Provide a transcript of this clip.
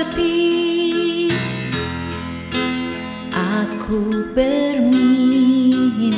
sepi Aku bermimpi.